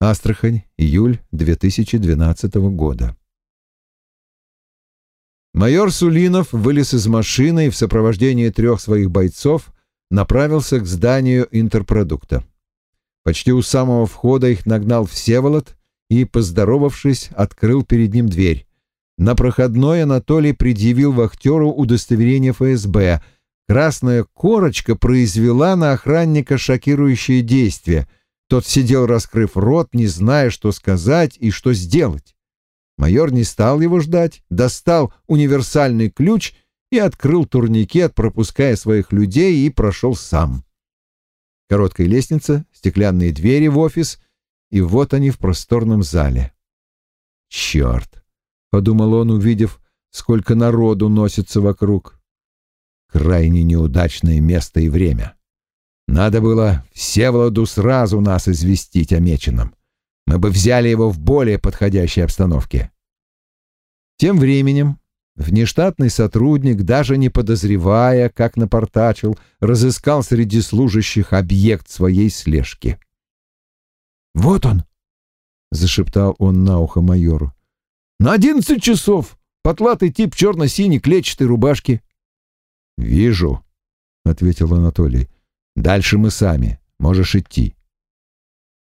Астрахань, июль 2012 года. Майор Сулинов вылез из машины и в сопровождении трех своих бойцов направился к зданию интерпродукта. Почти у самого входа их нагнал Всеволод и, поздоровавшись, открыл перед ним дверь. На проходной Анатолий предъявил вахтеру удостоверение ФСБ. Красная корочка произвела на охранника шокирующее действие. Тот сидел, раскрыв рот, не зная, что сказать и что сделать. Майор не стал его ждать, достал универсальный ключ и открыл турникет, пропуская своих людей, и прошел сам. Короткая лестница, стеклянные двери в офис, и вот они в просторном зале. «Черт!» — подумал он, увидев, сколько народу носится вокруг. «Крайне неудачное место и время. Надо было Всеволоду сразу нас известить о меченом. Мы бы взяли его в более подходящей обстановке». Тем временем Внештатный сотрудник, даже не подозревая, как напортачил, разыскал среди служащих объект своей слежки. «Вот он!» — зашептал он на ухо майору. «На одиннадцать часов! Потлатый тип черно-синей клетчатой рубашки!» «Вижу», — ответил Анатолий. «Дальше мы сами. Можешь идти».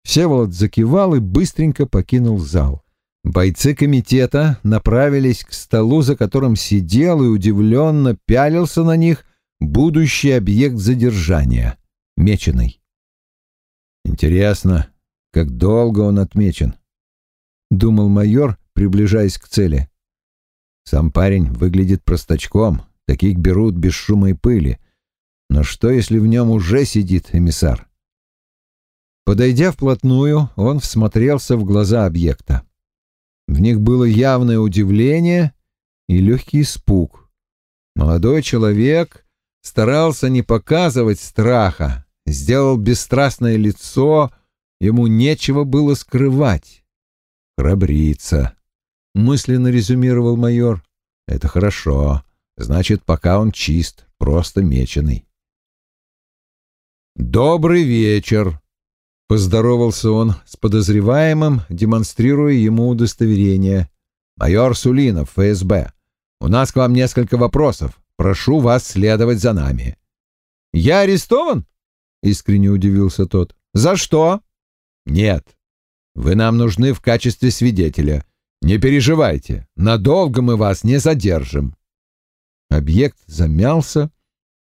Всеволод закивал и быстренько покинул зал. Бойцы комитета направились к столу, за которым сидел и удивленно пялился на них будущий объект задержания — меченый. «Интересно, как долго он отмечен?» — думал майор, приближаясь к цели. «Сам парень выглядит простачком, таких берут без шума и пыли. Но что, если в нем уже сидит эмиссар?» Подойдя вплотную, он всмотрелся в глаза объекта. В них было явное удивление и легкий испуг. Молодой человек старался не показывать страха, сделал бесстрастное лицо, ему нечего было скрывать. «Храбрится», — мысленно резюмировал майор. «Это хорошо. Значит, пока он чист, просто меченый». «Добрый вечер», Поздоровался он с подозреваемым, демонстрируя ему удостоверение. «Майор Сулинов, ФСБ, у нас к вам несколько вопросов. Прошу вас следовать за нами». «Я арестован?» — искренне удивился тот. «За что?» «Нет. Вы нам нужны в качестве свидетеля. Не переживайте, надолго мы вас не задержим». Объект замялся,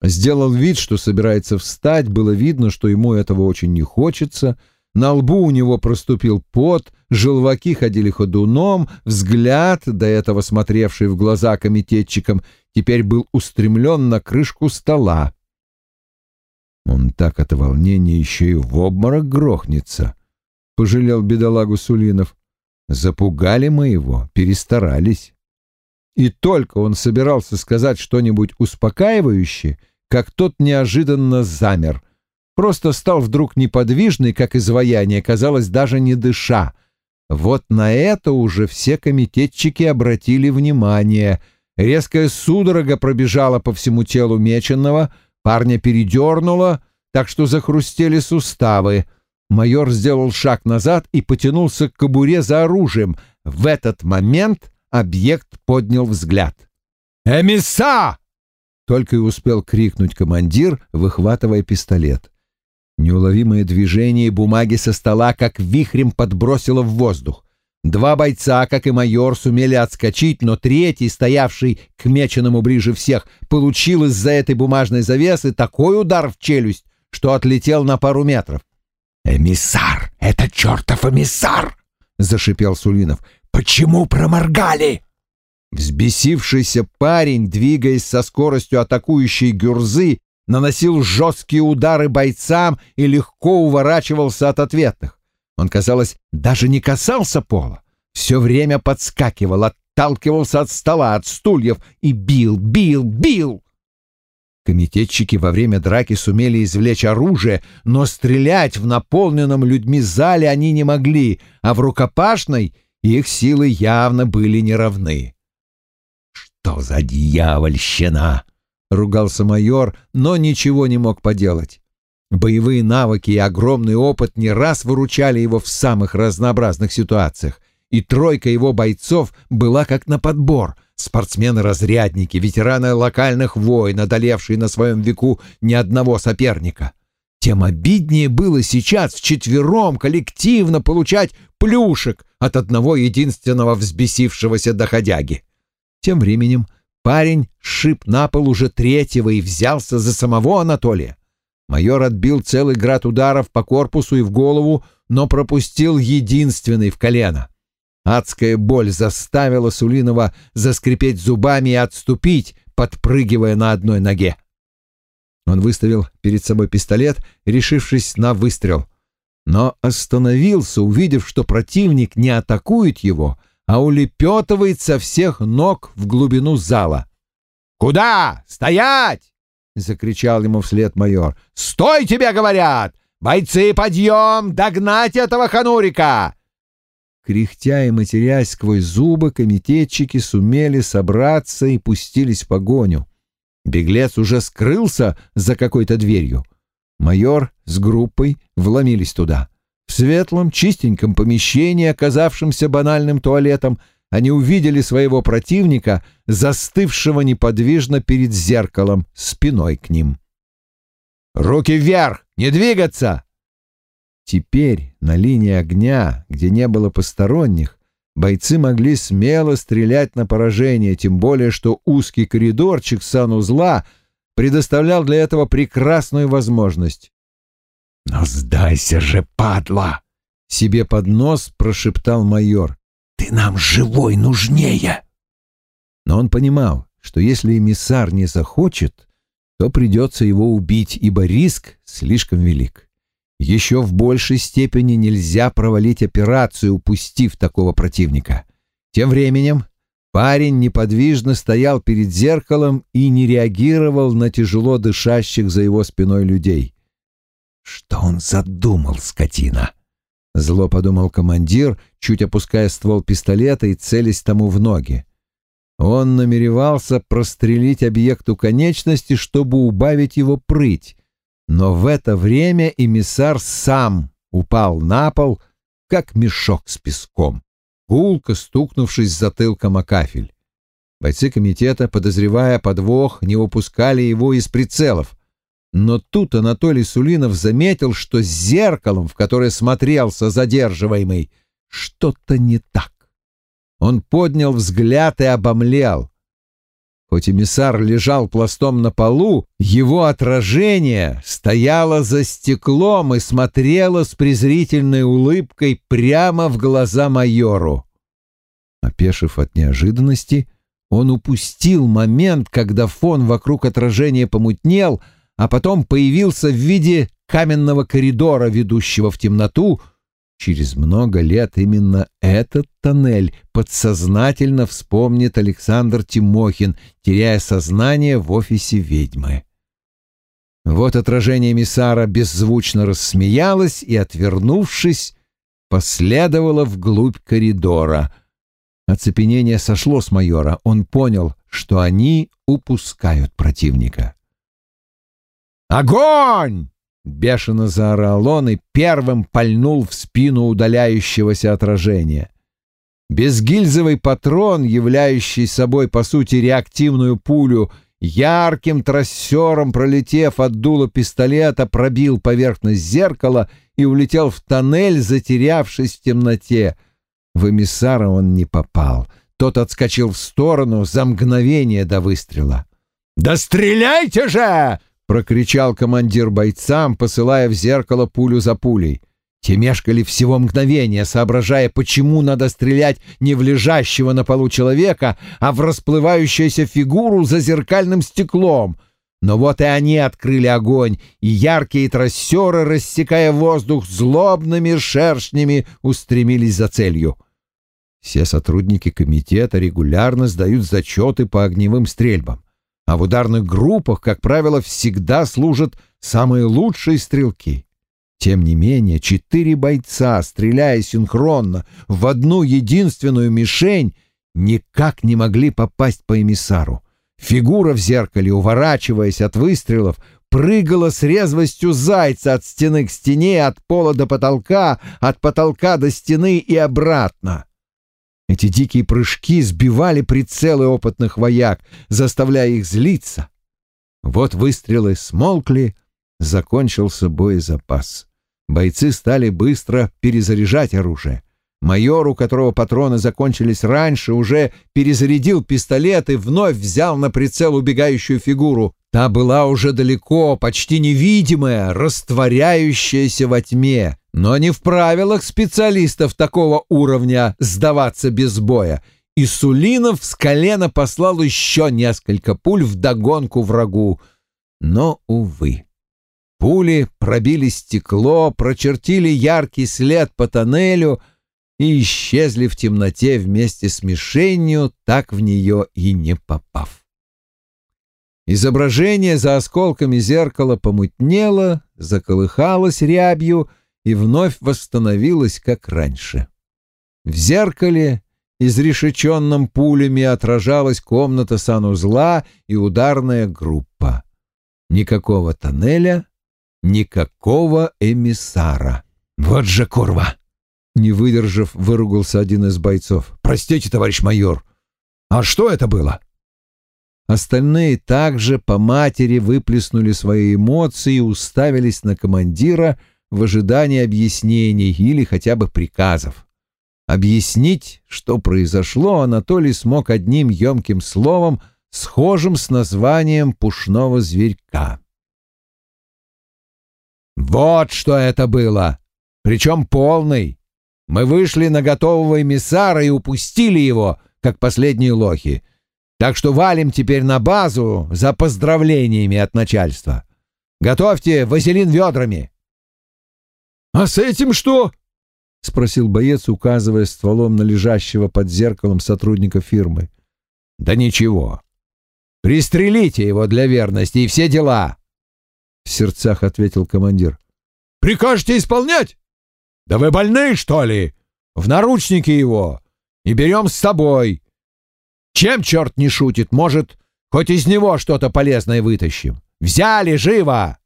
Сделал вид, что собирается встать, было видно, что ему этого очень не хочется. На лбу у него проступил пот, желваки ходили ходуном, взгляд, до этого смотревший в глаза комитетчикам, теперь был устремлен на крышку стола. Он так от волнения еще и в обморок грохнется, — пожалел бедолагу Сулинов. Запугали мы его, перестарались. И только он собирался сказать что-нибудь успокаивающее, как тот неожиданно замер. Просто стал вдруг неподвижный, как изваяние, казалось, даже не дыша. Вот на это уже все комитетчики обратили внимание. Резкая судорога пробежала по всему телу меченного, парня передернуло, так что захрустели суставы. Майор сделал шаг назад и потянулся к кобуре за оружием. В этот момент объект поднял взгляд. «Эмисса!» Только и успел крикнуть командир, выхватывая пистолет. Неуловимое движение бумаги со стола как вихрем подбросило в воздух. Два бойца, как и майор, сумели отскочить, но третий, стоявший к меченому ближе всех, получил из-за этой бумажной завесы такой удар в челюсть, что отлетел на пару метров. «Эмиссар! Это чертов эмиссар!» — зашипел Сулинов. «Почему проморгали?» Взбесившийся парень, двигаясь со скоростью атакующей гюрзы, наносил жесткие удары бойцам и легко уворачивался от ответных. Он, казалось, даже не касался пола, все время подскакивал, отталкивался от стола, от стульев и бил, бил, бил. Комитетчики во время драки сумели извлечь оружие, но стрелять в наполненном людьми зале они не могли, а в рукопашной их силы явно были неравны. «Что за дьявольщина!» — ругался майор, но ничего не мог поделать. Боевые навыки и огромный опыт не раз выручали его в самых разнообразных ситуациях, и тройка его бойцов была как на подбор — спортсмены-разрядники, ветераны локальных войн, одолевшие на своем веку ни одного соперника. Тем обиднее было сейчас вчетвером коллективно получать плюшек от одного единственного взбесившегося доходяги. Тем временем парень шип на пол уже третьего и взялся за самого Анатолия. Майор отбил целый град ударов по корпусу и в голову, но пропустил единственный в колено. Адская боль заставила Сулинова заскрипеть зубами и отступить, подпрыгивая на одной ноге. Он выставил перед собой пистолет, решившись на выстрел. Но остановился, увидев, что противник не атакует его, а улепетывает со всех ног в глубину зала. «Куда? Стоять!» — закричал ему вслед майор. «Стой, тебе говорят! Бойцы, подъем! Догнать этого ханурика!» Кряхтя и матерясь сквозь зубы, комитетчики сумели собраться и пустились в погоню. Беглец уже скрылся за какой-то дверью. Майор с группой вломились туда. В светлом, чистеньком помещении, оказавшемся банальным туалетом, они увидели своего противника, застывшего неподвижно перед зеркалом, спиной к ним. «Руки вверх! Не двигаться!» Теперь на линии огня, где не было посторонних, бойцы могли смело стрелять на поражение, тем более что узкий коридорчик санузла предоставлял для этого прекрасную возможность. «Но сдайся же, падла!» — себе под нос прошептал майор. «Ты нам живой нужнее!» Но он понимал, что если эмиссар не захочет, то придется его убить, ибо риск слишком велик. Еще в большей степени нельзя провалить операцию, упустив такого противника. Тем временем парень неподвижно стоял перед зеркалом и не реагировал на тяжело дышащих за его спиной людей. «Что он задумал, скотина?» Зло подумал командир, чуть опуская ствол пистолета и целясь тому в ноги. Он намеревался прострелить объекту конечности, чтобы убавить его прыть, но в это время эмиссар сам упал на пол, как мешок с песком, гулко стукнувшись затылком о кафель. Бойцы комитета, подозревая подвох, не выпускали его из прицелов. Но тут Анатолий Сулинов заметил, что с зеркалом, в которое смотрелся задерживаемый, что-то не так. Он поднял взгляд и обомлел. Хоть эмиссар лежал пластом на полу, его отражение стояло за стеклом и смотрело с презрительной улыбкой прямо в глаза майору. Опешив от неожиданности, он упустил момент, когда фон вокруг отражения помутнел, а потом появился в виде каменного коридора, ведущего в темноту, Через много лет именно этот тоннель подсознательно вспомнит Александр Тимохин, теряя сознание в офисе ведьмы. Вот отражение миссара беззвучно рассмеялось и, отвернувшись, последовало вглубь коридора. Оцепенение сошло с майора. Он понял, что они упускают противника. «Огонь!» Бешено заорал он и первым пальнул в спину удаляющегося отражения. Безгильзовый патрон, являющий собой, по сути, реактивную пулю, ярким трассером, пролетев от дула пистолета, пробил поверхность зеркала и улетел в тоннель, затерявшись в темноте. В эмиссара он не попал. Тот отскочил в сторону за мгновение до выстрела. «Да стреляйте же!» Прокричал командир бойцам, посылая в зеркало пулю за пулей. Те мешкали всего мгновения, соображая, почему надо стрелять не в лежащего на полу человека, а в расплывающуюся фигуру за зеркальным стеклом. Но вот и они открыли огонь, и яркие трассеры, рассекая воздух злобными шершнями, устремились за целью. Все сотрудники комитета регулярно сдают зачеты по огневым стрельбам а в ударных группах, как правило, всегда служат самые лучшие стрелки. Тем не менее, четыре бойца, стреляя синхронно в одну единственную мишень, никак не могли попасть по эмиссару. Фигура в зеркале, уворачиваясь от выстрелов, прыгала с резвостью зайца от стены к стене, от пола до потолка, от потолка до стены и обратно. Эти дикие прыжки сбивали прицелы опытных вояк, заставляя их злиться. Вот выстрелы смолкли, закончился боезапас. Бойцы стали быстро перезаряжать оружие. Майор, у которого патроны закончились раньше, уже перезарядил пистолет и вновь взял на прицел убегающую фигуру. Та была уже далеко, почти невидимая, растворяющаяся во тьме. Но не в правилах специалистов такого уровня сдаваться без боя. И Сулинов с колена послал еще несколько пуль в догонку врагу. Но, увы. Пули пробили стекло, прочертили яркий след по тоннелю — и исчезли в темноте вместе с мишенью, так в нее и не попав. Изображение за осколками зеркала помутнело, заколыхалось рябью и вновь восстановилось, как раньше. В зеркале, изрешеченном пулями, отражалась комната санузла и ударная группа. Никакого тоннеля, никакого эмиссара. Вот же курва! Не выдержав, выругался один из бойцов. «Простите, товарищ майор, а что это было?» Остальные также по матери выплеснули свои эмоции и уставились на командира в ожидании объяснений или хотя бы приказов. Объяснить, что произошло, Анатолий смог одним емким словом, схожим с названием пушного зверька. «Вот что это было! Причем полный! Мы вышли на готового эмиссара и упустили его, как последние лохи. Так что валим теперь на базу за поздравлениями от начальства. Готовьте вазелин ведрами. — А с этим что? — спросил боец, указывая стволом на лежащего под зеркалом сотрудника фирмы. — Да ничего. Пристрелите его для верности и все дела. В сердцах ответил командир. — Прикажете исполнять? «Да вы больны, что ли? В наручники его! И берем с собой! Чем черт не шутит? Может, хоть из него что-то полезное вытащим? Взяли, живо!»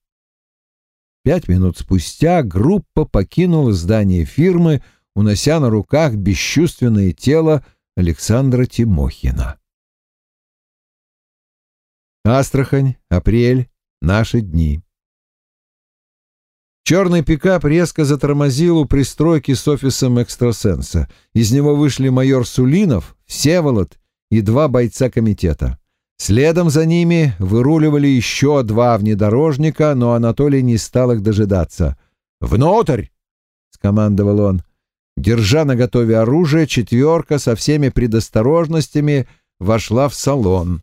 Пять минут спустя группа покинула здание фирмы, унося на руках бесчувственное тело Александра Тимохина. Астрахань, апрель, наши дни. Черный пикап резко затормозил у пристройки с офисом экстрасенса. Из него вышли майор Сулинов, Всеволод и два бойца комитета. Следом за ними выруливали еще два внедорожника, но Анатолий не стал их дожидаться. «Внутрь!» — скомандовал он. Держа наготове оружие, четверка со всеми предосторожностями вошла в салон.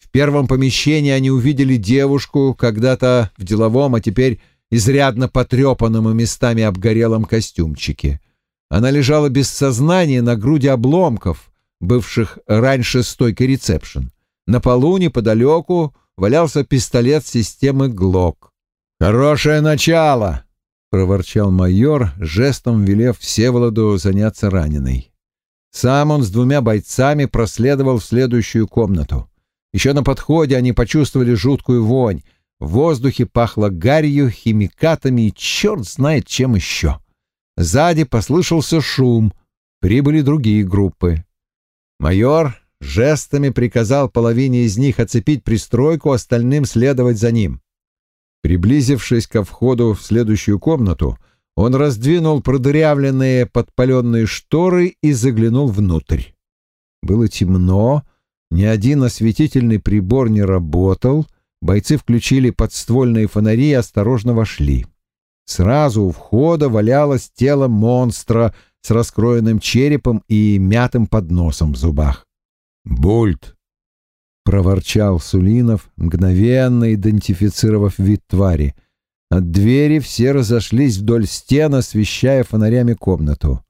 В первом помещении они увидели девушку, когда-то в деловом, а теперь изрядно потрепанном и местами обгорелом костюмчике. Она лежала без сознания на груди обломков, бывших раньше стойкой ресепшн. На полу неподалеку валялся пистолет системы ГЛОК. «Хорошее начало!» — проворчал майор, жестом велев Всеволоду заняться раненой. Сам он с двумя бойцами проследовал в следующую комнату. Еще на подходе они почувствовали жуткую вонь, в воздухе пахло гарью, химикатами и черт знает чем еще. Сзади послышался шум, прибыли другие группы. Майор жестами приказал половине из них оцепить пристройку, остальным следовать за ним. Приблизившись ко входу в следующую комнату, он раздвинул продырявленные подпаленные шторы и заглянул внутрь. Было темно, ни один осветительный прибор не работал, Бойцы включили подствольные фонари и осторожно вошли. Сразу у входа валялось тело монстра с раскроенным черепом и мятым подносом в зубах. «Бульт!» — проворчал Сулинов, мгновенно идентифицировав вид твари. От двери все разошлись вдоль стен, освещая фонарями комнату.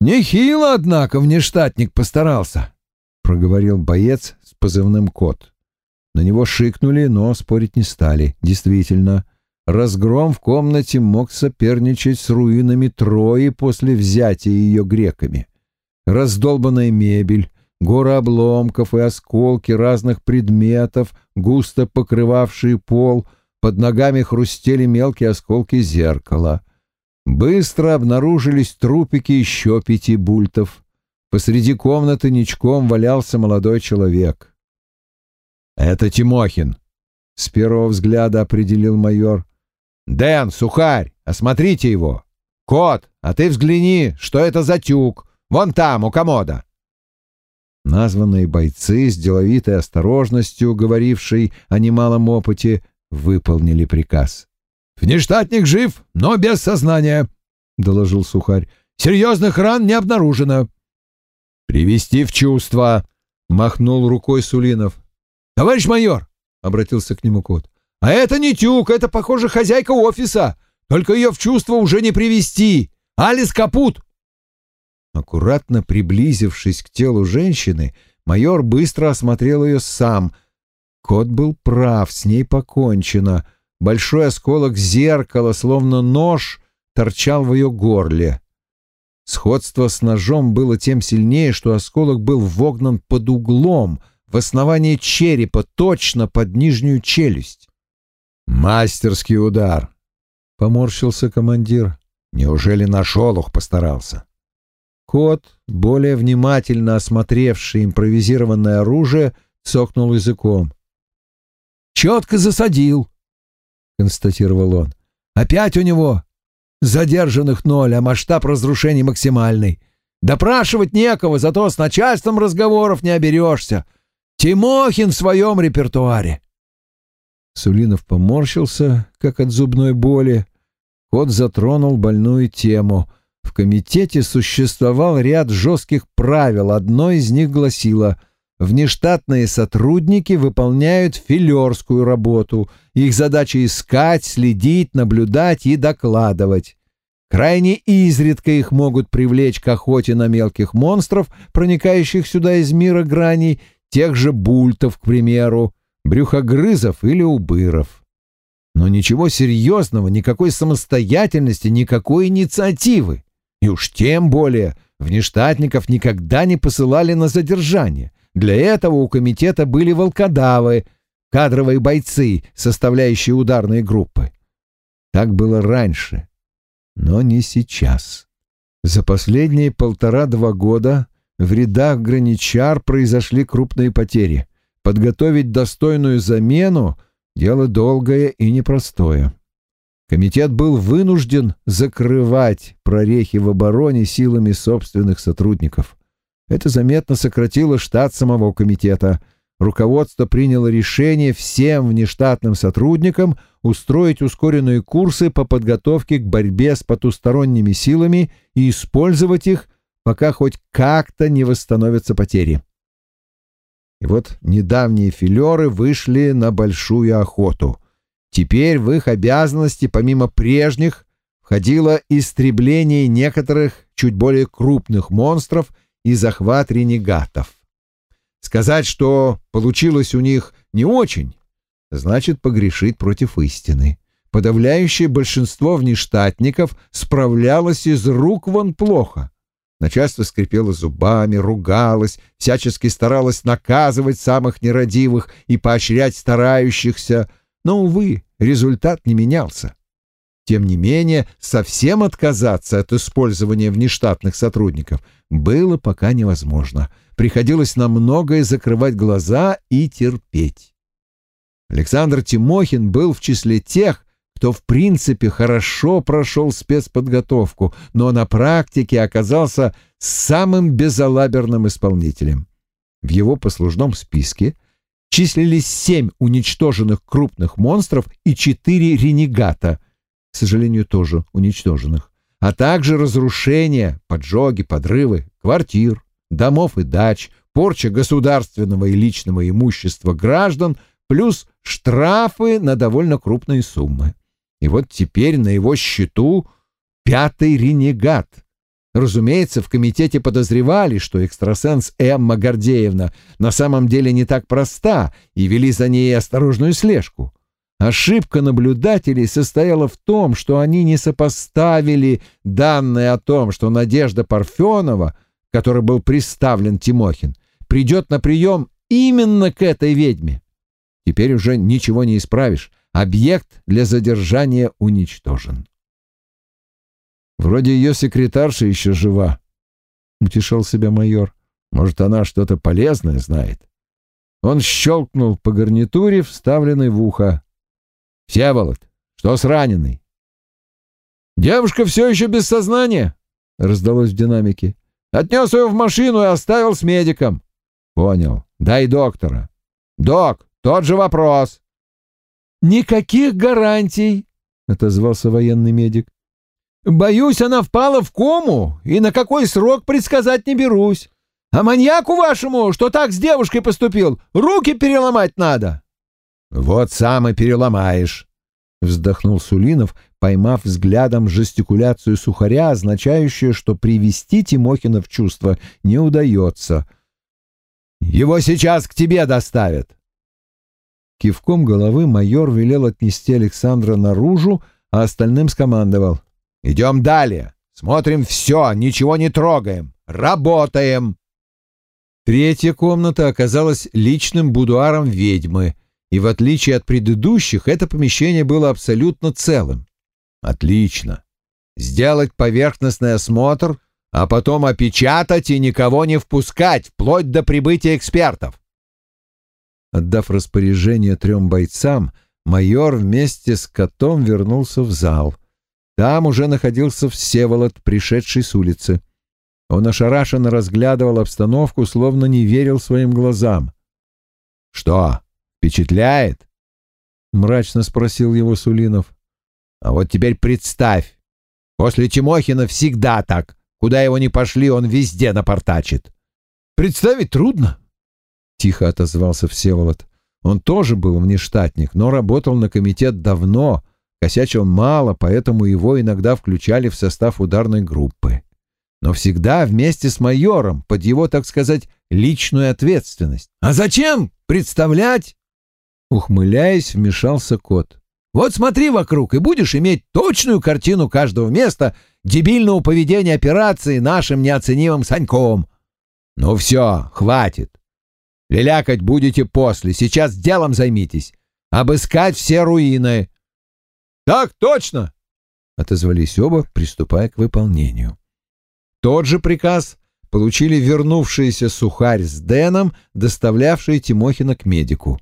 «Нехило, однако, внештатник постарался», — проговорил боец с позывным «Кот». На него шикнули, но спорить не стали. Действительно, разгром в комнате мог соперничать с руинами Трои после взятия ее греками. Раздолбанная мебель, горы обломков и осколки разных предметов, густо покрывавшие пол, под ногами хрустели мелкие осколки зеркала. Быстро обнаружились трупики еще пяти бультов. Посреди комнаты ничком валялся молодой человек. «Это Тимохин», — с первого взгляда определил майор. «Дэн, сухарь, осмотрите его! Кот, а ты взгляни, что это за тюк! Вон там, у комода!» Названные бойцы с деловитой осторожностью, говорившей о немалом опыте, выполнили приказ. «Внештатник жив, но без сознания», — доложил сухарь. «Серьезных ран не обнаружено». «Привести в чувство», — махнул рукой Сулинов. «Товарищ майор», — обратился к нему кот, — «а это не тюк, это, похоже, хозяйка офиса, только ее в чувство уже не привести. Алис капут». Аккуратно приблизившись к телу женщины, майор быстро осмотрел ее сам. Кот был прав, с ней покончено. Большой осколок зеркала, словно нож, торчал в ее горле. Сходство с ножом было тем сильнее, что осколок был вогнан под углом, в основании черепа, точно под нижнюю челюсть. «Мастерский удар!» — поморщился командир. «Неужели на шолох постарался?» Кот, более внимательно осмотревший импровизированное оружие, цокнул языком. «Четко засадил», — констатировал он. «Опять у него задержанных ноль, а масштаб разрушений максимальный. Допрашивать некого, зато с начальством разговоров не оберешься. Тимохин в своем репертуаре». Сулинов поморщился, как от зубной боли. Кот затронул больную тему — в комитете существовал ряд жестких правил. Одно из них гласило «Внештатные сотрудники выполняют филерскую работу. Их задача искать, следить, наблюдать и докладывать. Крайне изредка их могут привлечь к охоте на мелких монстров, проникающих сюда из мира граней, тех же бультов, к примеру, брюхогрызов или убыров. Но ничего серьезного, никакой самостоятельности, никакой инициативы. И уж тем более внештатников никогда не посылали на задержание. Для этого у комитета были волкодавы, кадровые бойцы, составляющие ударные группы. Так было раньше, но не сейчас. За последние полтора-два года в рядах граничар произошли крупные потери. Подготовить достойную замену — дело долгое и непростое. Комитет был вынужден закрывать прорехи в обороне силами собственных сотрудников. Это заметно сократило штат самого комитета. Руководство приняло решение всем внештатным сотрудникам устроить ускоренные курсы по подготовке к борьбе с потусторонними силами и использовать их, пока хоть как-то не восстановятся потери. И вот недавние филеры вышли на большую охоту — Теперь в их обязанности, помимо прежних, входило истребление некоторых чуть более крупных монстров и захват ренегатов. Сказать, что получилось у них не очень, значит погрешить против истины. Подавляющее большинство внештатников справлялось из рук вон плохо. Начальство скрипело зубами, ругалось, всячески старалось наказывать самых нерадивых и поощрять старающихся, но, увы, результат не менялся. Тем не менее, совсем отказаться от использования внештатных сотрудников было пока невозможно. Приходилось на многое закрывать глаза и терпеть. Александр Тимохин был в числе тех, кто в принципе хорошо прошел спецподготовку, но на практике оказался самым безалаберным исполнителем. В его послужном списке – числились семь уничтоженных крупных монстров и четыре ренегата, к сожалению, тоже уничтоженных, а также разрушения, поджоги, подрывы квартир, домов и дач, порча государственного и личного имущества граждан, плюс штрафы на довольно крупные суммы. И вот теперь на его счету пятый ренегат — Разумеется, в комитете подозревали, что экстрасенс Эмма Гордеевна на самом деле не так проста и вели за ней осторожную слежку. Ошибка наблюдателей состояла в том, что они не сопоставили данные о том, что Надежда Парфенова, которой был представлен Тимохин, придет на прием именно к этой ведьме. Теперь уже ничего не исправишь. Объект для задержания уничтожен. Вроде ее секретарша еще жива, — утешал себя майор. Может, она что-то полезное знает. Он щелкнул по гарнитуре, вставленной в ухо. «Всеволод, что с раненой?» «Девушка все еще без сознания», — раздалось в динамике. «Отнес ее в машину и оставил с медиком». «Понял. Дай доктора». «Док, тот же вопрос». «Никаких гарантий», — отозвался военный медик. «Боюсь, она впала в кому, и на какой срок предсказать не берусь. А маньяку вашему, что так с девушкой поступил, руки переломать надо». «Вот сам и переломаешь», — вздохнул Сулинов, поймав взглядом жестикуляцию сухаря, означающую, что привести Тимохина в чувство не удается. «Его сейчас к тебе доставят». Кивком головы майор велел отнести Александра наружу, а остальным скомандовал. «Идем далее. Смотрим все, ничего не трогаем. Работаем!» Третья комната оказалась личным будуаром ведьмы, и в отличие от предыдущих, это помещение было абсолютно целым. Отлично. Сделать поверхностный осмотр, а потом опечатать и никого не впускать, вплоть до прибытия экспертов. Отдав распоряжение трем бойцам, майор вместе с котом вернулся в зал. Там уже находился Всеволод, пришедший с улицы. Он ошарашенно разглядывал обстановку, словно не верил своим глазам. «Что, впечатляет?» — мрачно спросил его Сулинов. «А вот теперь представь, после Тимохина всегда так. Куда его ни пошли, он везде напортачит». «Представить трудно», — тихо отозвался Всеволод. Он тоже был внештатник, но работал на комитет давно, косячил мало, поэтому его иногда включали в состав ударной группы но всегда вместе с майором, под его, так сказать, личную ответственность. «А зачем представлять?» Ухмыляясь, вмешался кот. «Вот смотри вокруг, и будешь иметь точную картину каждого места дебильного поведения операции нашим неоценимым Саньком. Ну все, хватит. Лялякать будете после, сейчас делом займитесь. Обыскать все руины». «Так точно!» — отозвались оба, приступая к выполнению. Тот же приказ получили вернувшиеся Сухарь с Дэном, доставлявшие Тимохина к медику.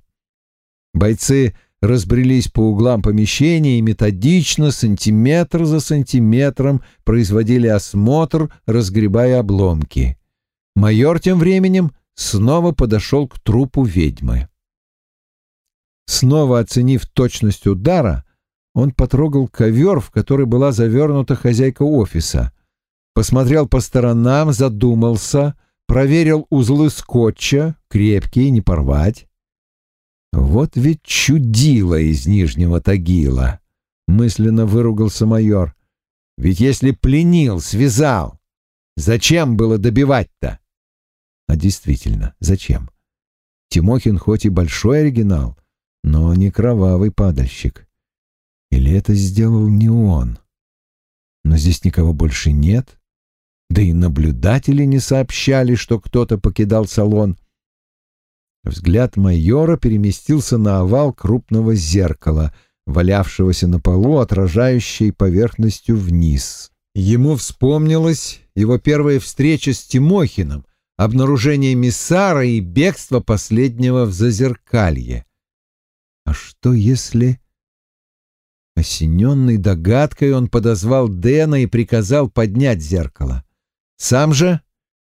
Бойцы разбрелись по углам помещения и методично, сантиметр за сантиметром, производили осмотр, разгребая обломки. Майор тем временем снова подошел к трупу ведьмы. Снова оценив точность удара, он потрогал ковер, в который была завернута хозяйка офиса посмотрел по сторонам, задумался, проверил узлы скотча, крепкие, не порвать. Вот ведь чудило из Нижнего Тагила, мысленно выругался майор. Ведь если пленил, связал, зачем было добивать-то? А действительно, зачем? Тимохин хоть и большой оригинал, но не кровавый падальщик. Или это сделал не он? Но здесь никого больше нет, да и наблюдатели не сообщали, что кто-то покидал салон. Взгляд майора переместился на овал крупного зеркала, валявшегося на полу, отражающей поверхностью вниз. Ему вспомнилась его первая встреча с Тимохиным, обнаружение миссара и бегство последнего в зазеркалье. А что если... Осененный догадкой он подозвал Дэна и приказал поднять зеркало. Сам же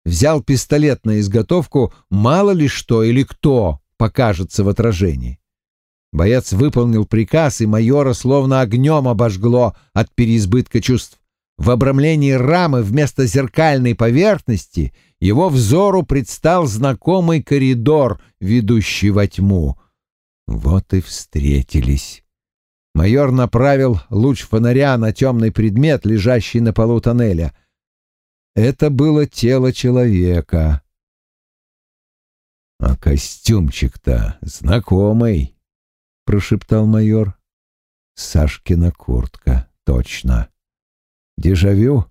взял пистолет на изготовку, мало ли что или кто покажется в отражении. Боец выполнил приказ, и майора словно огнем обожгло от переизбытка чувств. В обрамлении рамы вместо зеркальной поверхности его взору предстал знакомый коридор, ведущий во тьму. Вот и встретились. Майор направил луч фонаря на темный предмет, лежащий на полу тоннеля — это было тело человека. «А костюмчик-то знакомый», — прошептал майор. «Сашкина куртка, точно. Дежавю?»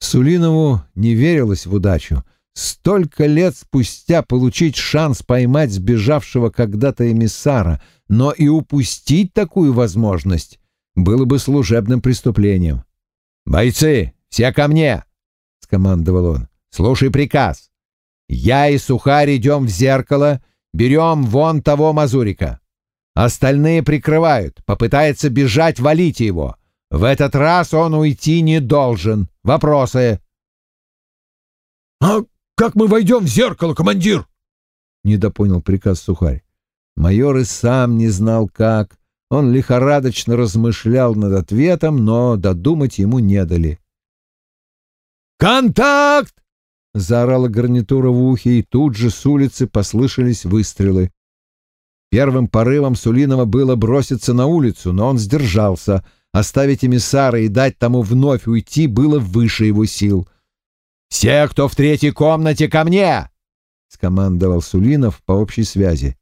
Сулинову не верилось в удачу, столько лет спустя получить шанс поймать сбежавшего когда-то эмиссара, но и упустить такую возможность было бы служебным преступлением. «Бойцы, все ко мне!» — скомандовал он. «Слушай приказ. Я и Сухарь идем в зеркало, берем вон того мазурика. Остальные прикрывают, попытается бежать, валите его. В этот раз он уйти не должен. Вопросы?» «А как мы войдем в зеркало, командир?» — недопонял приказ Сухарь. Майор и сам не знал, как. Он лихорадочно размышлял над ответом, но додумать ему не дали. «Контакт!» — заорала гарнитура в ухе, и тут же с улицы послышались выстрелы. Первым порывом Сулинова было броситься на улицу, но он сдержался. Оставить эмиссара и дать тому вновь уйти было выше его сил. «Все, кто в третьей комнате, ко мне!» — скомандовал Сулинов по общей связи.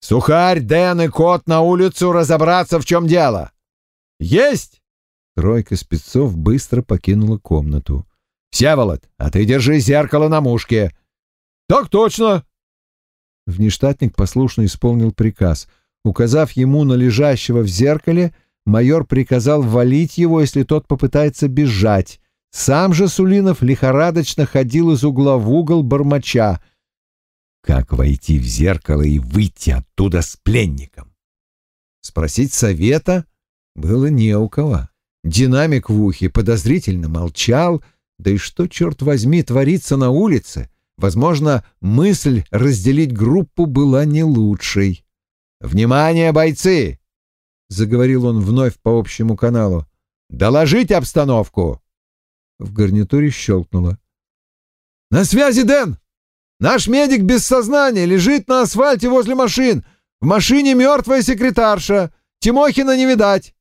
«Сухарь, Дэн и Кот на улицу разобраться, в чем дело!» «Есть!» Тройка спецов быстро покинула комнату. «Всеволод, а ты держи зеркало на мушке!» «Так точно!» Внештатник послушно исполнил приказ. Указав ему на лежащего в зеркале, майор приказал валить его, если тот попытается бежать. Сам же Сулинов лихорадочно ходил из угла в угол бормоча. Как войти в зеркало и выйти оттуда с пленником? Спросить совета было не у кого. Динамик в ухе подозрительно молчал, да и что, черт возьми, творится на улице? Возможно, мысль разделить группу была не лучшей. «Внимание, бойцы!» — заговорил он вновь по общему каналу. «Доложите обстановку!» В гарнитуре щелкнуло. «На связи, Дэн! Наш медик без сознания лежит на асфальте возле машин. В машине мертвая секретарша. Тимохина не видать».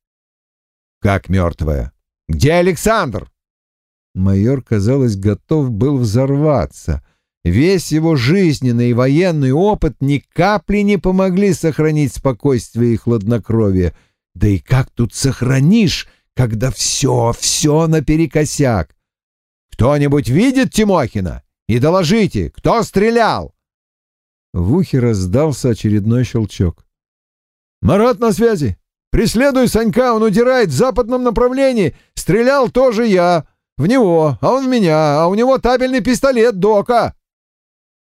«Как мертвая? Где Александр?» Майор, казалось, готов был взорваться. Весь его жизненный и военный опыт ни капли не помогли сохранить спокойствие и хладнокровие. Да и как тут сохранишь, когда все, все наперекосяк. Кто-нибудь видит Тимохина? И доложите, кто стрелял?» В ухе раздался очередной щелчок. «Марат на связи. Преследуй Санька, он удирает в западном направлении. Стрелял тоже я. В него, а он в меня, а у него табельный пистолет Дока».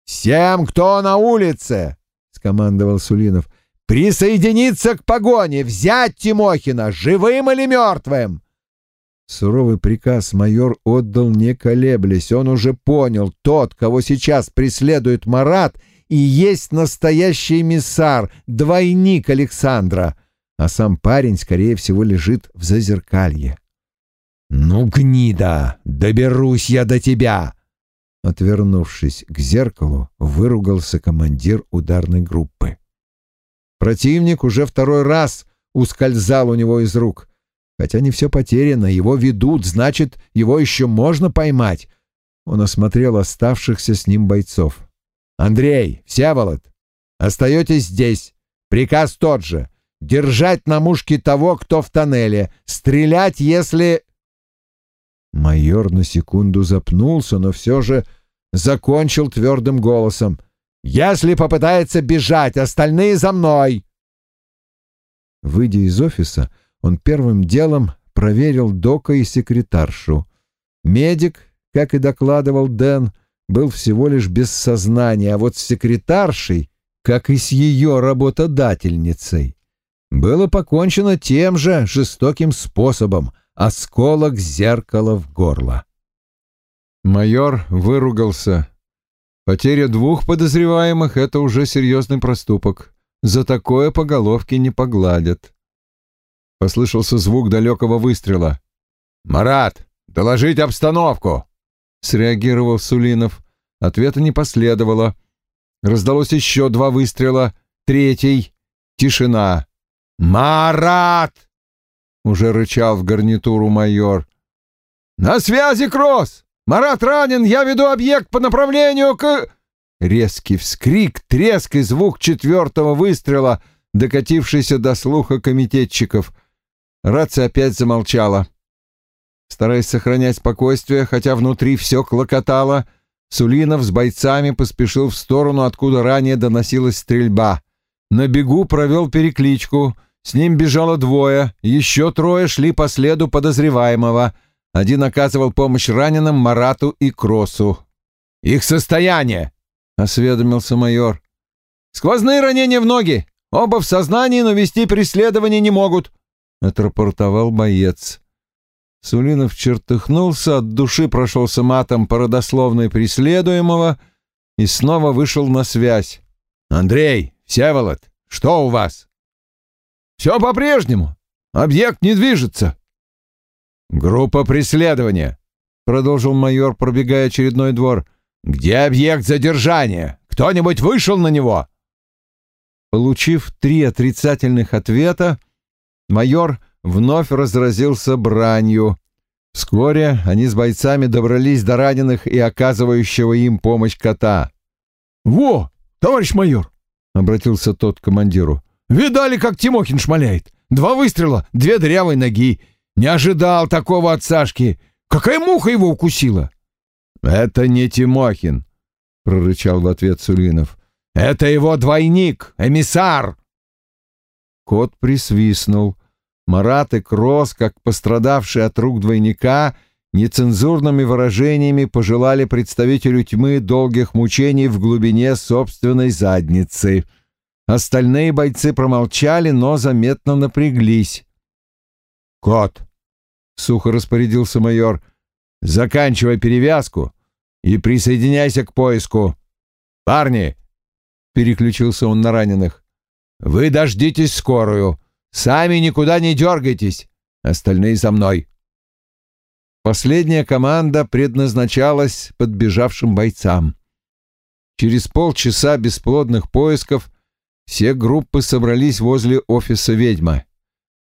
«Всем, кто на улице!» — скомандовал Сулинов. Присоединиться к погоне, взять Тимохина, живым или мертвым!» Суровый приказ майор отдал не колеблясь. Он уже понял, тот, кого сейчас преследует Марат, и есть настоящий эмиссар, двойник Александра, а сам парень, скорее всего, лежит в зазеркалье. «Ну, гнида, доберусь я до тебя!» Отвернувшись к зеркалу, выругался командир ударной группы. Противник уже второй раз ускользал у него из рук. Хотя не все потеряно, его ведут, значит, его еще можно поймать. Он осмотрел оставшихся с ним бойцов. «Андрей, Всеволод, остаетесь здесь. Приказ тот же. Держать на мушке того, кто в тоннеле. Стрелять, если...» Майор на секунду запнулся, но все же закончил твердым голосом. Если попытается бежать, остальные за мной!» Выйдя из офиса, он первым делом проверил Дока и секретаршу. Медик, как и докладывал Дэн, был всего лишь без сознания, а вот с секретаршей, как и с ее работодательницей, было покончено тем же жестоким способом — осколок зеркала в горло. Майор выругался Потеря двух подозреваемых — это уже серьезный проступок. За такое по головке не погладят. Послышался звук далекого выстрела. «Марат, доложить обстановку!» — среагировал Сулинов. Ответа не последовало. Раздалось еще два выстрела. Третий. Тишина. «Марат!» — уже рычал в гарнитуру майор. «На связи, Кросс! Марат ранен! Я веду объект по направлению к...» Резкий вскрик, треск и звук четвертого выстрела, докатившийся до слуха комитетчиков. Рация опять замолчала. Стараясь сохранять спокойствие, хотя внутри все клокотало, Сулинов с бойцами поспешил в сторону, откуда ранее доносилась стрельба. На бегу провел перекличку. С ним бежало двое, еще трое шли по следу подозреваемого. Один оказывал помощь раненым Марату и Кросу. «Их состояние!» — осведомился майор. «Сквозные ранения в ноги. Оба в сознании, но вести преследование не могут», — отрапортовал боец. Сулинов чертыхнулся, от души прошелся матом по родословной преследуемого и снова вышел на связь. «Андрей, Всеволод, что у вас?» «Все по-прежнему. Объект не движется». «Группа преследования», — продолжил майор, пробегая очередной двор. «Где объект задержания? Кто-нибудь вышел на него?» Получив три отрицательных ответа, майор вновь разразился бранью. Вскоре они с бойцами добрались до раненых и оказывающего им помощь кота. «Во, товарищ майор!» — обратился тот к командиру. «Видали, как Тимохин шмаляет? Два выстрела, две дырявые ноги. Не ожидал такого от Сашки. Какая муха его укусила?» «Это не Тимохин», — прорычал в ответ Сулинов. «Это его двойник, эмиссар!» Кот присвистнул. Марат и Кросс, как пострадавшие от рук двойника, нецензурными выражениями пожелали представителю тьмы долгих мучений в глубине собственной задницы. Остальные бойцы промолчали, но заметно напряглись. «Кот!» — сухо распорядился майор. «Заканчивай перевязку и присоединяйся к поиску. Парни!» — переключился он на раненых. «Вы дождитесь скорую. Сами никуда не дергайтесь. Остальные за мной». Последняя команда предназначалась подбежавшим бойцам. Через полчаса бесплодных поисков все группы собрались возле офиса ведьмы.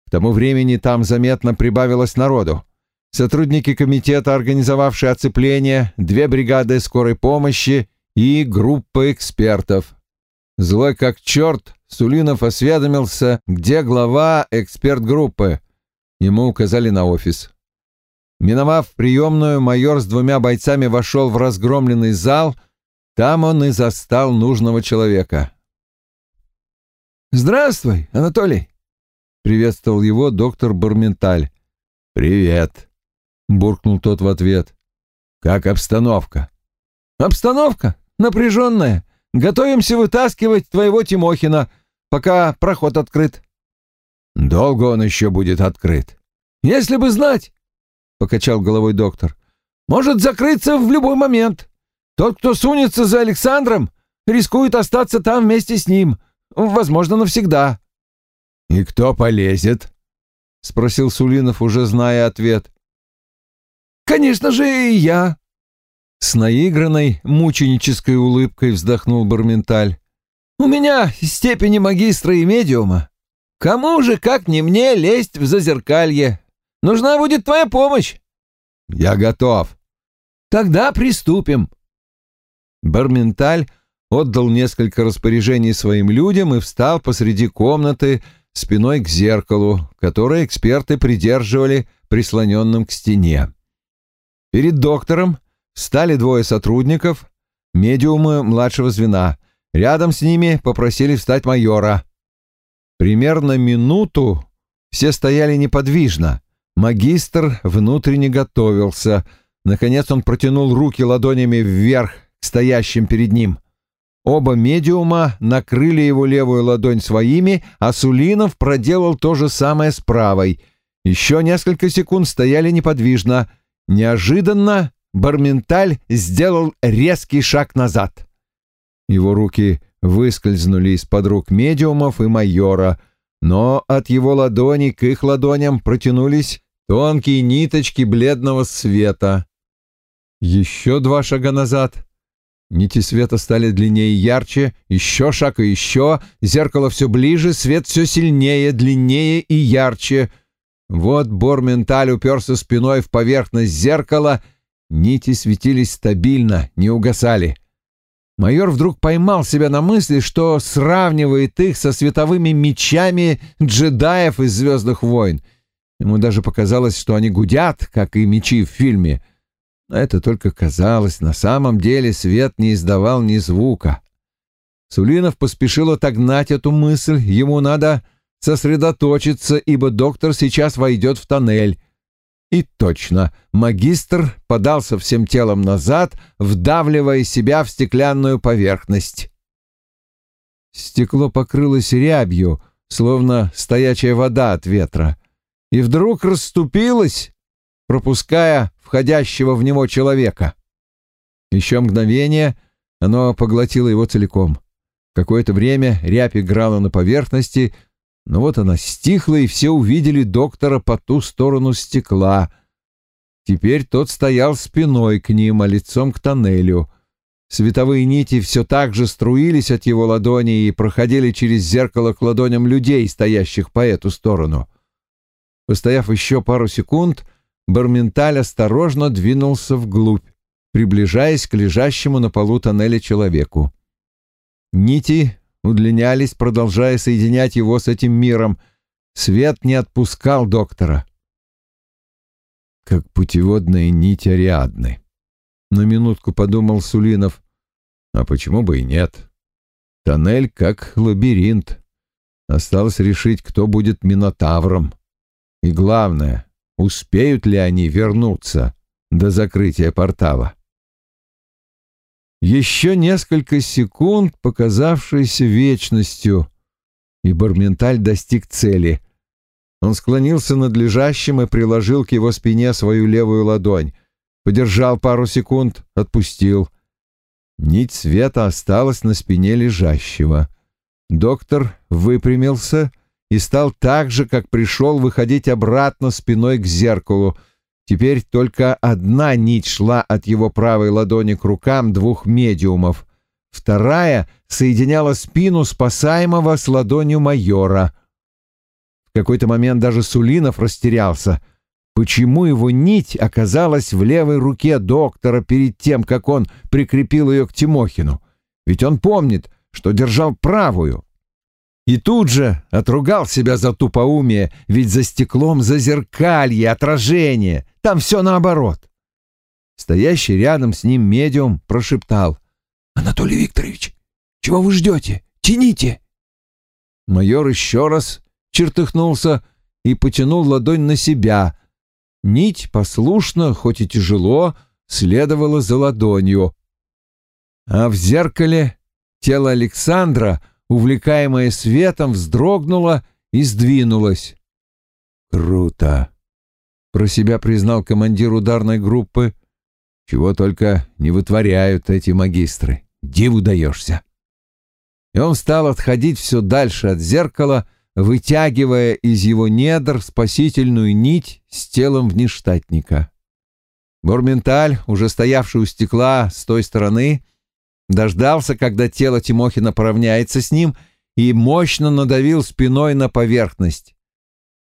К тому времени там заметно прибавилось народу. Сотрудники комитета, организовавшие оцепление, две бригады скорой помощи и группа экспертов. Злой как черт, Сулинов осведомился, где глава эксперт-группы. Ему указали на офис. Миновав приемную, майор с двумя бойцами вошел в разгромленный зал. Там он и застал нужного человека. «Здравствуй, Анатолий!» — приветствовал его доктор Барменталь. «Привет!» — буркнул тот в ответ. «Как обстановка?» «Обстановка напряженная. Готовимся вытаскивать твоего Тимохина пока проход открыт». «Долго он еще будет открыт?» «Если бы знать», — покачал головой доктор, — «может закрыться в любой момент. Тот, кто сунется за Александром, рискует остаться там вместе с ним, возможно, навсегда». «И кто полезет?» — спросил Сулинов, уже зная ответ. «Конечно же, и я». С наигранной, мученической улыбкой вздохнул Барменталь. У меня степени магистра и медиума. Кому же, как не мне, лезть в зазеркалье? Нужна будет твоя помощь. Я готов. Тогда приступим. Барменталь отдал несколько распоряжений своим людям и встал посреди комнаты спиной к зеркалу, которое эксперты придерживали прислоненным к стене. Перед доктором встали двое сотрудников, медиумы младшего звена — Рядом с ними попросили встать майора. Примерно минуту все стояли неподвижно. Магистр внутренне готовился. Наконец он протянул руки ладонями вверх к стоящим перед ним. Оба медиума накрыли его левую ладонь своими, а Сулинов проделал то же самое с правой. Еще несколько секунд стояли неподвижно. Неожиданно Барменталь сделал резкий шаг назад. Его руки выскользнули из-под рук медиумов и майора, но от его ладони к их ладоням протянулись тонкие ниточки бледного света. Еще два шага назад. Нити света стали длиннее и ярче, еще шаг и еще, зеркало все ближе, свет все сильнее, длиннее и ярче. Вот Борменталь уперся спиной в поверхность зеркала, нити светились стабильно, не угасали. Майор вдруг поймал себя на мысли, что сравнивает их со световыми мечами джедаев из «Звездных войн». Ему даже показалось, что они гудят, как и мечи в фильме. Но это только казалось, на самом деле свет не издавал ни звука. Сулинов поспешил отогнать эту мысль, ему надо сосредоточиться, ибо доктор сейчас войдет в тоннель. И точно, магистр подался всем телом назад, вдавливая себя в стеклянную поверхность. Стекло покрылось рябью, словно стоячая вода от ветра, и вдруг расступилось, пропуская входящего в него человека. Еще мгновение оно поглотило его целиком. Какое-то время рябь играла на поверхности, но вот она стихла, и все увидели доктора по ту сторону стекла. Теперь тот стоял спиной к ним, а лицом к тоннелю. Световые нити все так же струились от его ладони и проходили через зеркало к ладоням людей, стоящих по эту сторону. Постояв еще пару секунд, Барменталь осторожно двинулся вглубь, приближаясь к лежащему на полу тоннеля человеку. Нити удлинялись, продолжая соединять его с этим миром. Свет не отпускал доктора. Как путеводная нить Ариадны. На минутку подумал Сулинов. А почему бы и нет? Тоннель как лабиринт. Осталось решить, кто будет Минотавром. И главное, успеют ли они вернуться до закрытия портала. Еще несколько секунд, показавшиеся вечностью, и Барменталь достиг цели. Он склонился над лежащим и приложил к его спине свою левую ладонь. Подержал пару секунд, отпустил. Нить света осталась на спине лежащего. Доктор выпрямился и стал так же, как пришел, выходить обратно спиной к зеркалу — Теперь только одна нить шла от его правой ладони к рукам двух медиумов. Вторая соединяла спину спасаемого с ладонью майора. В какой-то момент даже Сулинов растерялся. Почему его нить оказалась в левой руке доктора перед тем, как он прикрепил ее к Тимохину? Ведь он помнит, что держал правую. И тут же отругал себя за тупоумие, ведь за стеклом зазеркалье, отражение. Там все наоборот. Стоящий рядом с ним медиум прошептал. «Анатолий Викторович, чего вы ждете? Тяните!» Майор еще раз чертыхнулся и потянул ладонь на себя. Нить послушно, хоть и тяжело, следовала за ладонью. А в зеркале тело Александра — увлекаемая светом, вздрогнула и сдвинулась. «Круто!» — про себя признал командир ударной группы. «Чего только не вытворяют эти магистры. Диву даешься!» И он стал отходить все дальше от зеркала, вытягивая из его недр спасительную нить с телом внештатника. Горменталь, уже стоявший у стекла с той стороны, дождался, когда тело Тимохина поравняется с ним, и мощно надавил спиной на поверхность.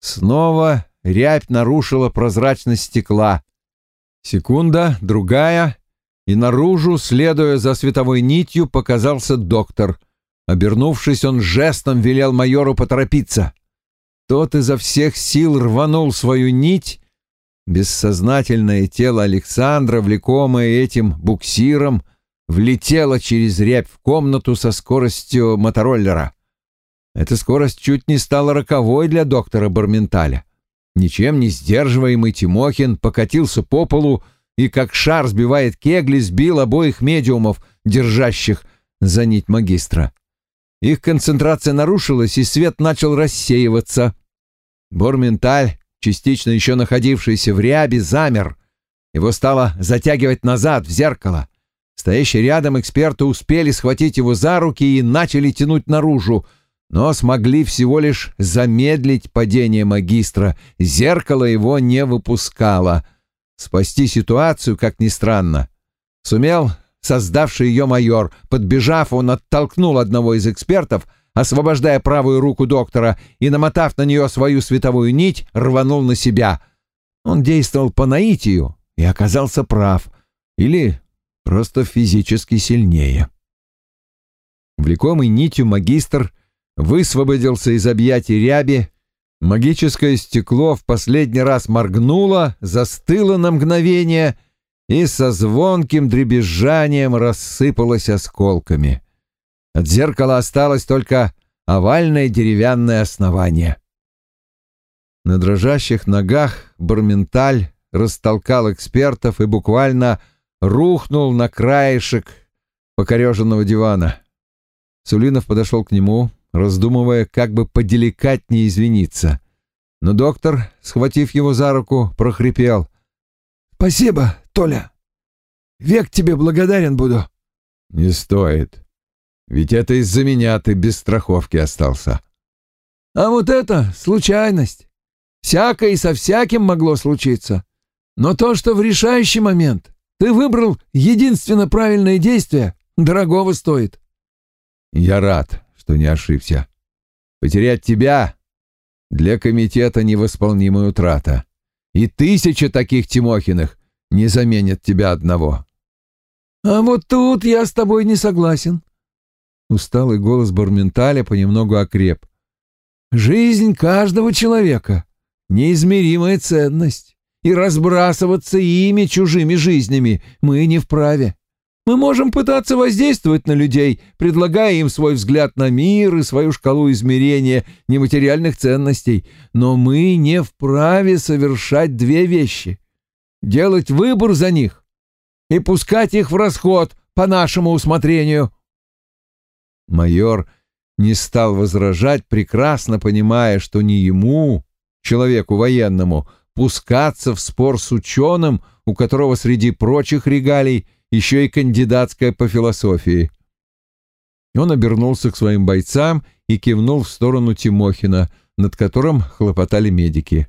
Снова рябь нарушила прозрачность стекла. Секунда, другая, и наружу, следуя за световой нитью, показался доктор. Обернувшись, он жестом велел майору поторопиться. Тот изо всех сил рванул свою нить. Бессознательное тело Александра, влекомое этим буксиром, влетела через рябь в комнату со скоростью мотороллера. Эта скорость чуть не стала роковой для доктора Барменталя. Ничем не сдерживаемый Тимохин покатился по полу и, как шар сбивает кегли, сбил обоих медиумов, держащих за нить магистра. Их концентрация нарушилась, и свет начал рассеиваться. Борменталь, частично еще находившийся в рябе, замер. Его стало затягивать назад, в зеркало. Стоящие рядом эксперты успели схватить его за руки и начали тянуть наружу, но смогли всего лишь замедлить падение магистра. Зеркало его не выпускало. Спасти ситуацию, как ни странно, сумел создавший ее майор. Подбежав, он оттолкнул одного из экспертов, освобождая правую руку доктора и, намотав на нее свою световую нить, рванул на себя. Он действовал по наитию и оказался прав. Или просто физически сильнее. Влекомый нитью магистр высвободился из объятий ряби, магическое стекло в последний раз моргнуло, застыло на мгновение и со звонким дребезжанием рассыпалась осколками. От зеркала осталось только овальное деревянное основание. На дрожащих ногах Барменталь растолкал экспертов и буквально рухнул на краешек покореженного дивана. Сулинов подошел к нему, раздумывая, как бы поделикатнее извиниться. Но доктор, схватив его за руку, прохрипел. «Спасибо, Толя. Век тебе благодарен буду». «Не стоит. Ведь это из-за меня ты без страховки остался». «А вот это случайность. Всякое и со всяким могло случиться. Но то, что в решающий момент ты выбрал единственно правильное действие, дорогого стоит». «Я рад, что не ошибся. Потерять тебя для комитета невосполнимая утрата. И тысяча таких Тимохиных не заменят тебя одного. А вот тут я с тобой не согласен. Усталый голос Барменталя понемногу окреп. Жизнь каждого человека — неизмеримая ценность, и разбрасываться ими чужими жизнями мы не вправе. Мы можем пытаться воздействовать на людей, предлагая им свой взгляд на мир и свою шкалу измерения нематериальных ценностей, но мы не вправе совершать две вещи — делать выбор за них и пускать их в расход по нашему усмотрению. Майор не стал возражать, прекрасно понимая, что не ему, человеку военному, пускаться в спор с ученым, у которого среди прочих регалий — еще и кандидатская по философии. Он обернулся к своим бойцам и кивнул в сторону Тимохина, над которым хлопотали медики.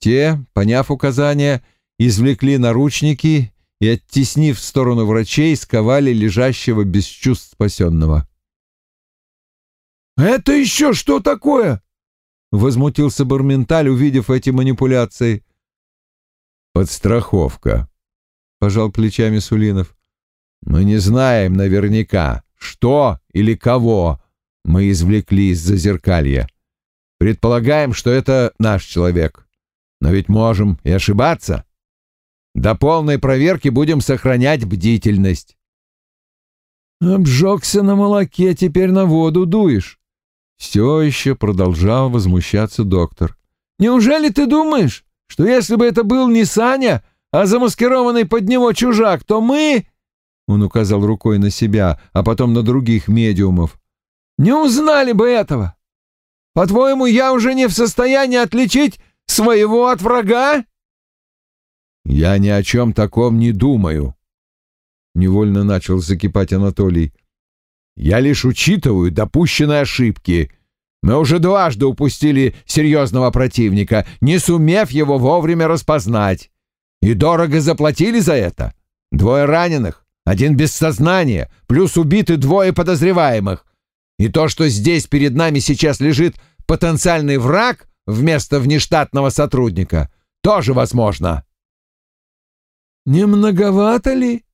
Те, поняв указания, извлекли наручники и, оттеснив в сторону врачей, сковали лежащего без чувств спасенного. «Это еще что такое?» — возмутился Барменталь, увидев эти манипуляции. «Подстраховка», — пожал плечами Сулинов. «Мы не знаем наверняка, что или кого мы извлекли из зазеркалья. Предполагаем, что это наш человек. Но ведь можем и ошибаться. До полной проверки будем сохранять бдительность». «Обжегся на молоке, теперь на воду дуешь». Все еще продолжал возмущаться доктор. «Неужели ты думаешь, что если бы это был не Саня, а замаскированный под него чужак, то мы...» Он указал рукой на себя, а потом на других медиумов. «Не узнали бы этого! По-твоему, я уже не в состоянии отличить своего от врага?» «Я ни о чем таком не думаю», — невольно начал закипать Анатолий. «Я лишь учитываю допущенные ошибки. Мы уже дважды упустили серьезного противника, не сумев его вовремя распознать. И дорого заплатили за это. Двое раненых, один без сознания, плюс убиты двое подозреваемых. И то, что здесь перед нами сейчас лежит потенциальный враг вместо внештатного сотрудника, тоже возможно. Не многовато ли?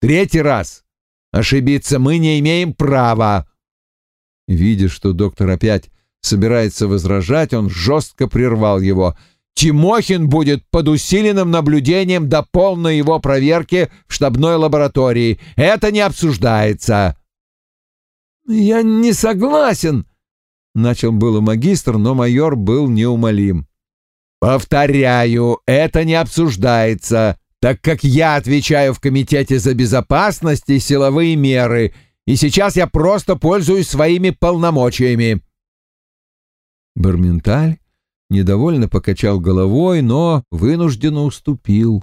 Третий раз. Ошибиться мы не имеем права. Видя, что доктор опять собирается возражать, он жестко прервал его — Тимохин будет под усиленным наблюдением до полной его проверки в штабной лаборатории. Это не обсуждается. Я не согласен, начал было магистр, но майор был неумолим. Повторяю, это не обсуждается, так как я отвечаю в комитете за безопасность и силовые меры, и сейчас я просто пользуюсь своими полномочиями. Барменталь недовольно покачал головой, но вынужденно уступил.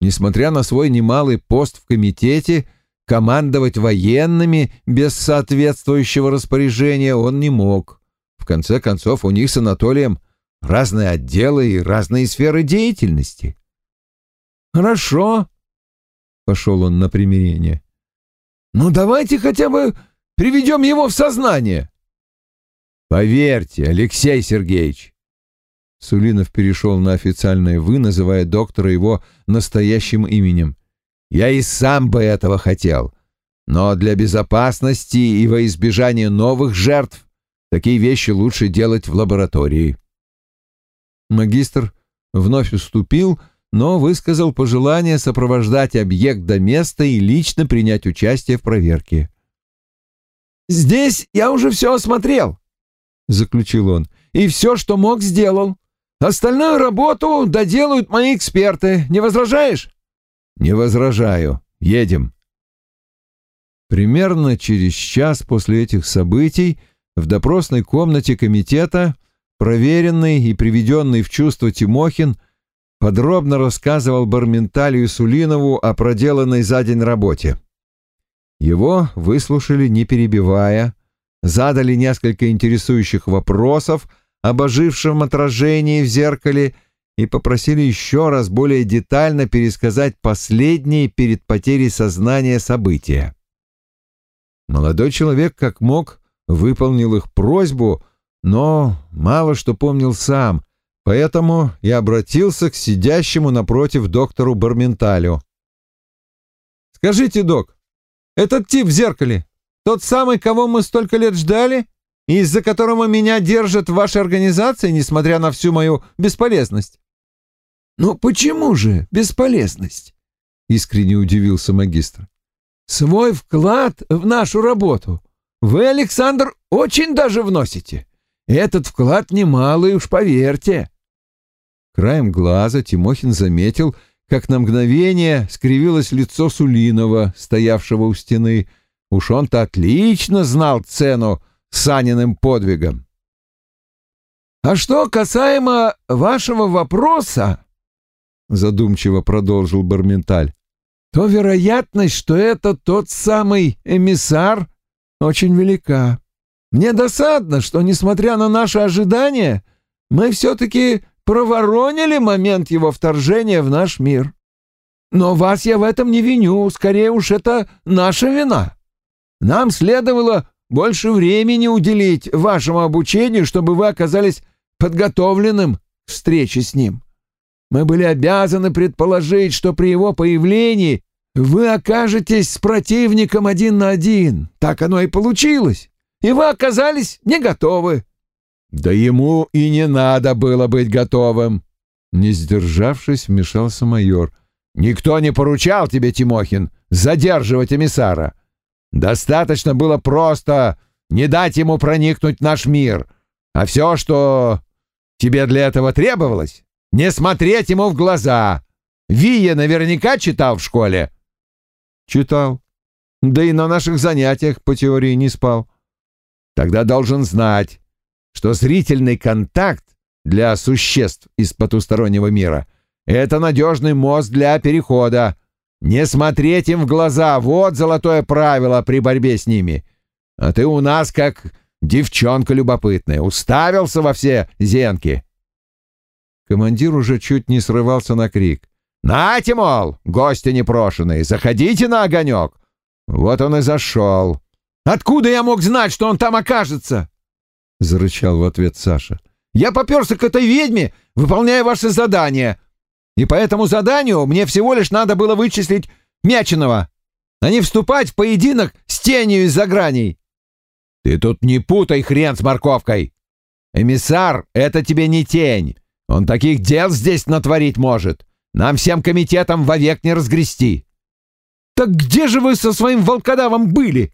Несмотря на свой немалый пост в комитете, командовать военными без соответствующего распоряжения он не мог. В конце концов, у них с Анатолием разные отделы и разные сферы деятельности. «Хорошо», — пошел он на примирение. «Ну, давайте хотя бы приведем его в сознание». «Поверьте, Алексей Сергеевич, Сулинов перешел на официальное «вы», называя доктора его настоящим именем. «Я и сам бы этого хотел. Но для безопасности и во избежание новых жертв такие вещи лучше делать в лаборатории». Магистр вновь уступил, но высказал пожелание сопровождать объект до места и лично принять участие в проверке. «Здесь я уже все осмотрел», — заключил он, — «и все, что мог, сделал. Остальную работу доделают мои эксперты. Не возражаешь?» «Не возражаю. Едем». Примерно через час после этих событий в допросной комнате комитета проверенный и приведенный в чувство Тимохин подробно рассказывал Барменталию Сулинову о проделанной за день работе. Его выслушали, не перебивая, задали несколько интересующих вопросов об ожившем отражении в зеркале и попросили еще раз более детально пересказать последние перед потерей сознания события. Молодой человек, как мог, выполнил их просьбу, но мало что помнил сам, поэтому и обратился к сидящему напротив доктору Барменталю. «Скажите, док, этот тип в зеркале, тот самый, кого мы столько лет ждали, и из-за которого меня держат в вашей организации, несмотря на всю мою бесполезность?» «Ну почему же бесполезность?» — искренне удивился магистр свой вклад в нашу работу вы, Александр, очень даже вносите. Этот вклад немалый, уж поверьте. Краем глаза Тимохин заметил, как на мгновение скривилось лицо Сулинова, стоявшего у стены. Уж он-то отлично знал цену Саниным подвигам. «А что касаемо вашего вопроса, — задумчиво продолжил Барменталь, то вероятность, что это тот самый эмиссар, очень велика. Мне досадно, что, несмотря на наши ожидания, мы все-таки проворонили момент его вторжения в наш мир. Но вас я в этом не виню, скорее уж это наша вина. Нам следовало больше времени уделить вашему обучению, чтобы вы оказались подготовленным к встрече с ним. Мы были обязаны предположить, что при его появлении вы окажетесь с противником один на один. Так оно и получилось. И вы оказались не готовы. Да ему и не надо было быть готовым. Не сдержавшись, вмешался майор. Никто не поручал тебе, Тимохин, задерживать эмиссара. Достаточно было просто не дать ему проникнуть в наш мир. А все, что тебе для этого требовалось, не смотреть ему в глаза. Вия наверняка читал в школе. Читал. Да и на наших занятиях по теории не спал. Тогда должен знать, что зрительный контакт для существ из потустороннего мира — это надежный мост для перехода. Не смотреть им в глаза — вот золотое правило при борьбе с ними. А ты у нас как девчонка любопытная, уставился во все зенки. Командир уже чуть не срывался на крик. «Нате, мол, гости непрошенные, заходите на огонек!» Вот он и зашел. «Откуда я мог знать, что он там окажется?» — зарычал в ответ Саша. «Я поперся к этой ведьме, выполняя ваше задание. И по этому заданию мне всего лишь надо было вычислить Мяченого, а не вступать в поединок с тенью из-за граней». «Ты тут не путай хрен с морковкой! Эмиссар — это тебе не тень. Он таких дел здесь натворить может. Нам всем комитетам вовек не разгрести. Так где же вы со своим волкодавом были?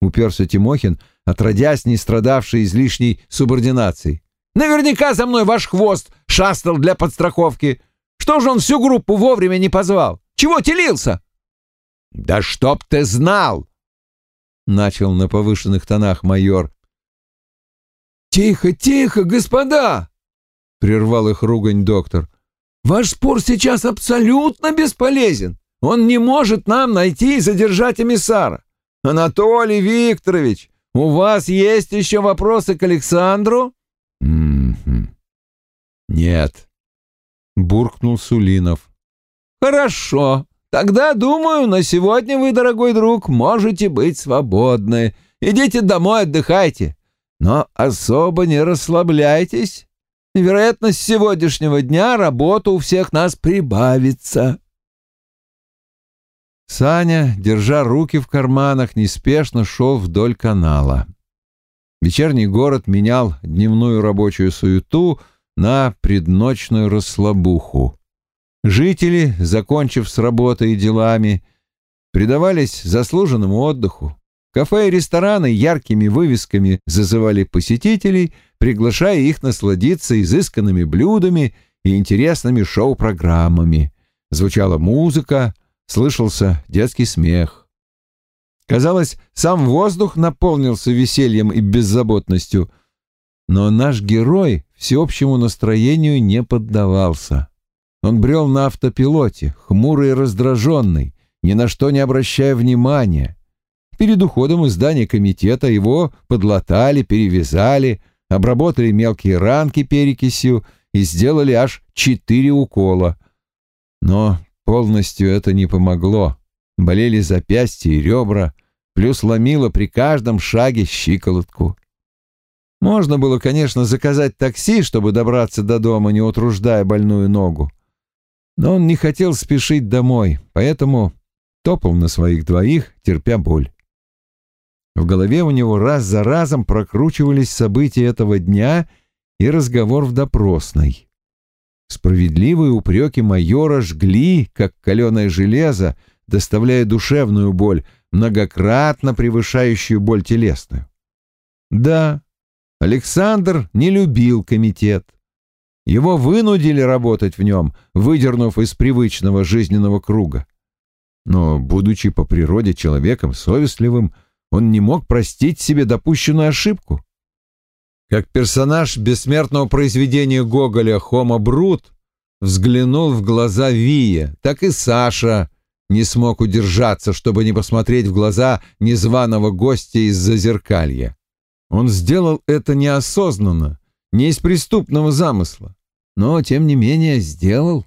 Уперся Тимохин, отродясь не страдавший излишней субординацией. Наверняка за мной ваш хвост шастал для подстраховки. Что же он всю группу вовремя не позвал? Чего телился? Да чтоб ты знал! Начал на повышенных тонах майор. «Тихо, тихо, господа!» — прервал их ругань доктор. Ваш спор сейчас абсолютно бесполезен. Он не может нам найти и задержать эмиссара. Анатолий Викторович, у вас есть еще вопросы к Александру? Нет, буркнул Сулинов. Хорошо. Тогда, думаю, на сегодня вы, дорогой друг, можете быть свободны. Идите домой, отдыхайте. Но особо не расслабляйтесь. Вероятно, с сегодняшнего дня работа у всех нас прибавится. Саня, держа руки в карманах, неспешно шел вдоль канала. Вечерний город менял дневную рабочую суету на предночную расслабуху. Жители, закончив с работой и делами, предавались заслуженному отдыху. Кафе и рестораны яркими вывесками зазывали посетителей, приглашая их насладиться изысканными блюдами и интересными шоу-программами. Звучала музыка, слышался детский смех. Казалось, сам воздух наполнился весельем и беззаботностью, но наш герой всеобщему настроению не поддавался. Он брел на автопилоте, хмурый и раздраженный, ни на что не обращая внимания. Перед уходом из здания комитета его подлатали, перевязали, обработали мелкие ранки перекисью и сделали аж четыре укола. Но полностью это не помогло. Болели запястья и ребра, плюс ломило при каждом шаге щиколотку. Можно было, конечно, заказать такси, чтобы добраться до дома, не утруждая больную ногу. Но он не хотел спешить домой, поэтому топал на своих двоих, терпя боль. В голове у него раз за разом прокручивались события этого дня и разговор в допросной. Справедливые упреки майора жгли, как каленое железо, доставляя душевную боль, многократно превышающую боль телесную. Да, Александр не любил комитет. Его вынудили работать в нем, выдернув из привычного жизненного круга. Но, будучи по природе человеком совестливым, он не мог простить себе допущенную ошибку. Как персонаж бессмертного произведения Гоголя «Хома Брут» взглянул в глаза Вия, так и Саша не смог удержаться, чтобы не посмотреть в глаза незваного гостя из зазеркалья. Он сделал это неосознанно, не из преступного замысла, но, тем не менее, сделал.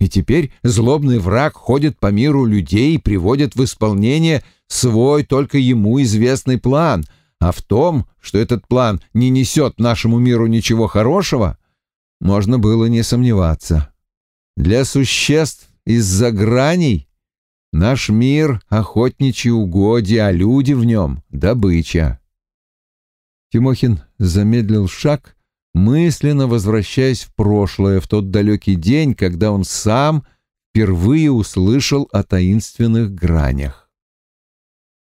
И теперь злобный враг ходит по миру людей и приводит в исполнение свой только ему известный план, а в том, что этот план не несет нашему миру ничего хорошего, можно было не сомневаться. Для существ из-за граней наш мир — охотничьи угодья, а люди в нем — добыча. Тимохин замедлил шаг, мысленно возвращаясь в прошлое, в тот далекий день, когда он сам впервые услышал о таинственных гранях.